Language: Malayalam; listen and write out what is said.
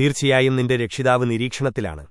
തീർച്ചയായും നിന്റെ രക്ഷിതാവ് നിരീക്ഷണത്തിലാണ്